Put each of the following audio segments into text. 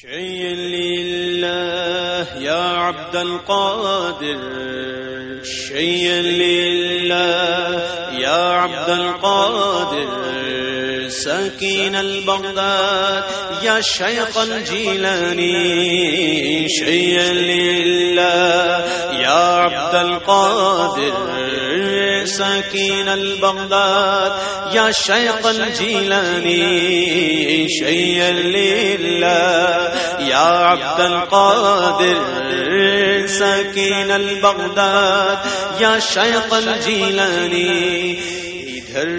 شيء لله يا عبد القادر. شيء لله يا عبد القادر. سكين البغداد يا شيخ الجيلاني. شيء لله يا عبد القادر. سكين البغداد يا شيخ الجيلاني. شيئا لله يا عبد القادر سكين البغداد، يا شيخ الجيلاني، ادھر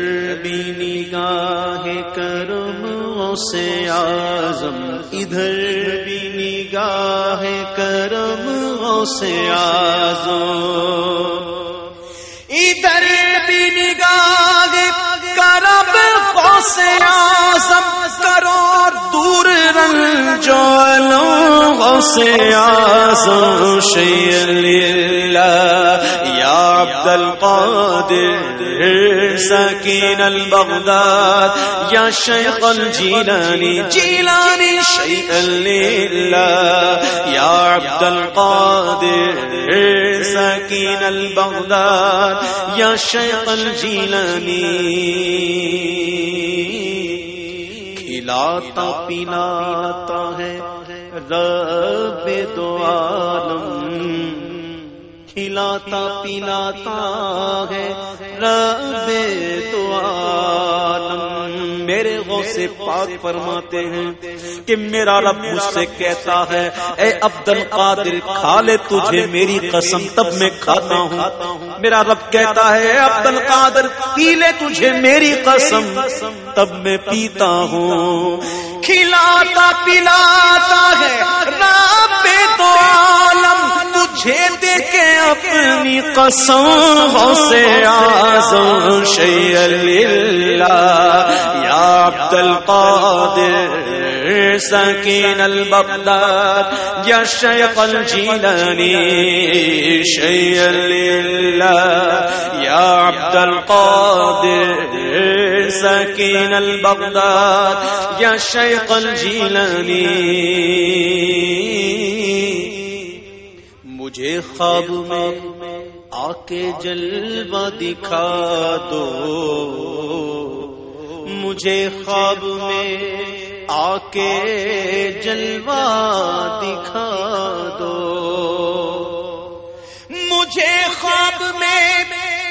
بھی نگاہ کرم سے آزم ادھر بھی نگاہ کرم سے آزم ادھر بھی نگاہ کرب سے آزم کرو دور رنگ جو سے آزم شیر یا عبد القادر سكين البغداد يا شيخ الجيلاني جيلاني شيئا لله يا عبد القادر سكين البغداد يا شيخ الجيلاني پلاتا پلاتا ہے۔ رب دو عالم کھلاتا پلاتا ہے۔ رب دو عالم میرے غوث پاک فرماتے ہیں کہ میرا رب مجھ سے کہتا ہے اے عبد القادر کھا لے تجھے میری قسم تب میں کھاتا ہوں۔ میرا رب کہتا ہے عبد القادر پی لے تجھے میری قسم تب میں پیتا ہوں۔ کھلاتا پلاتا ہے رب تو عالم تجھے دیکھے اپنی قسم سے آزم شی اللہ یا عبد القادر، سکین البغداد، یا شیخ الجیلانی شی اللہ یا عبد القادر، سکین البغداد، یا شیخ الجیلانی۔ مجھے خواب میں آ کے جلوہ دکھا دو۔ مجھے خواب میں آ کے جلوہ دکھا دو۔ مجھے خواب میں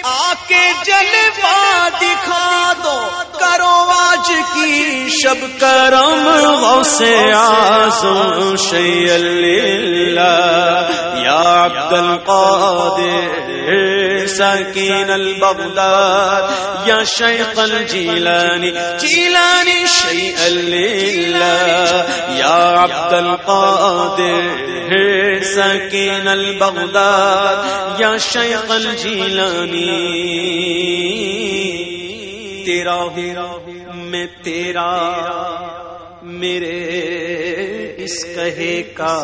آ کے جلوہ دکھا دو۔ کرو آج کی شب کرم سے آزم شی اللہ یا عبد القادر، سکین البغداد، یا شیخ الجیلانی، جیلانی شی اللہ یا عبد القادر، سکین البغداد، یا شیخ الجیلانی۔ تیرا ہوں میں تیرا، میرے اس کہے کا۔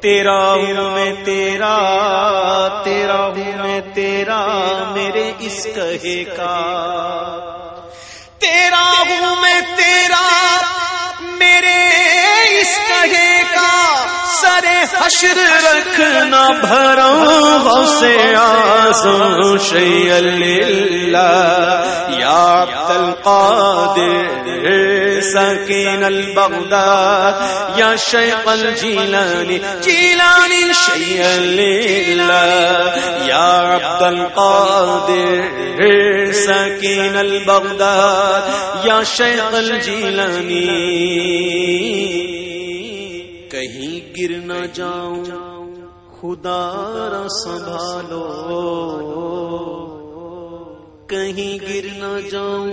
تیرا ہوں میں تیرا تیرا ہوں میں تیرا، میرے اس کہے کا۔ تیرا ہوں میں تیرا، میرے اس کہے کا۔ سر حشر رکھنا بھرا سے آسو شی اللہ یا عبد القادر سکین البغداد، یا شیخ الجیلانی، جیلانی شی اللہ یا عبد القادر سکین البغداد، یا شیخ الجیلانی۔ کہیں گر نہ جاؤں، خدا را سنبھالو۔ کہیں گر نہ جاؤں،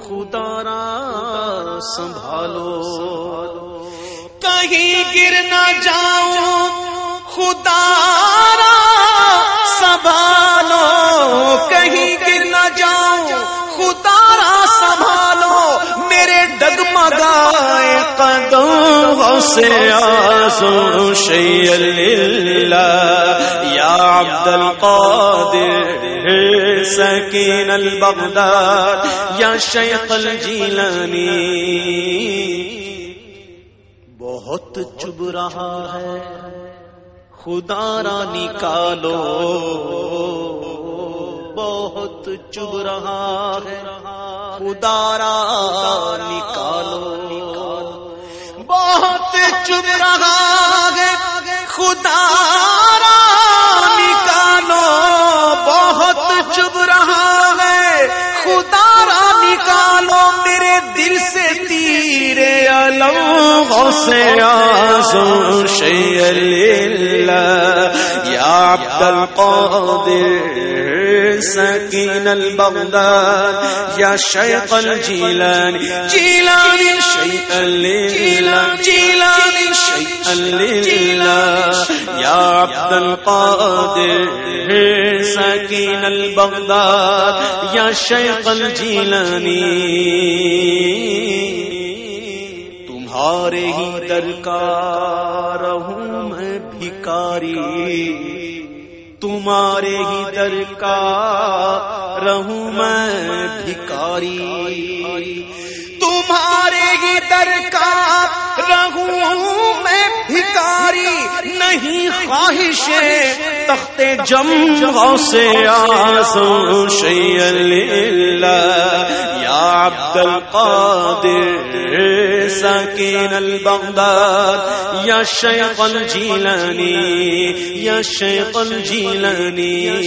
خدا را سنبھالو۔ کہیں گر نہ جاؤں، خدا را سنبھالو۔ کہیں سے آسو اللہ یا عبد القادر سکین البغداد. یا شیخ الجیلانی رہا ہے خدا را نکالو بہت چب رہا ہے خدا را نکالو بہت چب رہا ہے۔ خدا نکالو بہت چب رہا ہے۔ خدا را نکالو میرے دل سے تیرے علم سے آسو شیر یا عبد القادر سکین البغداد، یا شیخ الجیلانی، جیلانی، شیخ اللہ جیلانی، شیخ اللہ یا عبد القادر، سکین البغداد، یا شیخ الجیلانی۔ تمہارے ہی درکار ہوں میں بھکاری۔ تمہارے ہی در کا رہوں میں بھکاری۔ تمہارے ہی در کا رہوں میں بھکاری نہیں خواہش تخت جم سے آسو شی اللہ عبد القادر ساکن البغداد۔ یا شیخ الجیلانی، یا شیخ الجیلانی۔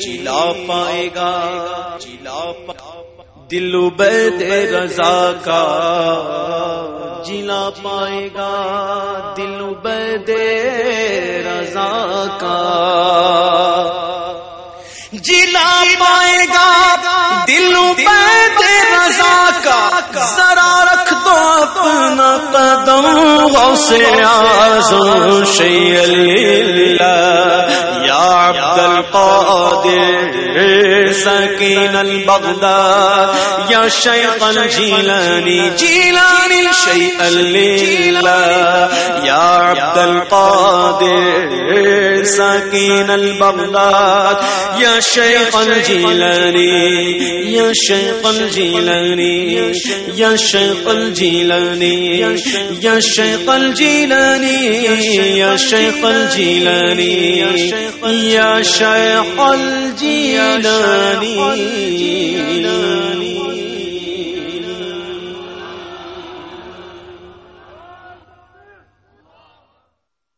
چلا پائے گا چلا دل بید رضا کا۔ جلا پائے گا دل بید رضا کا۔ جلا پائے گا دل پہ رضا کا۔ ذرا رکھ دو اپنا قدم غوث آزم شی سکین البغداد یا شیخ الجیلانی جیلانی شیء اللہ یا عبد القادر سکین البغداد. یا شیخ الجیلانی یا شیخ الجیلانی یا شیخ الجیلانی یا شیخ الجیلانی یا شیخ الجیلانی یا شیخ الجیلانی.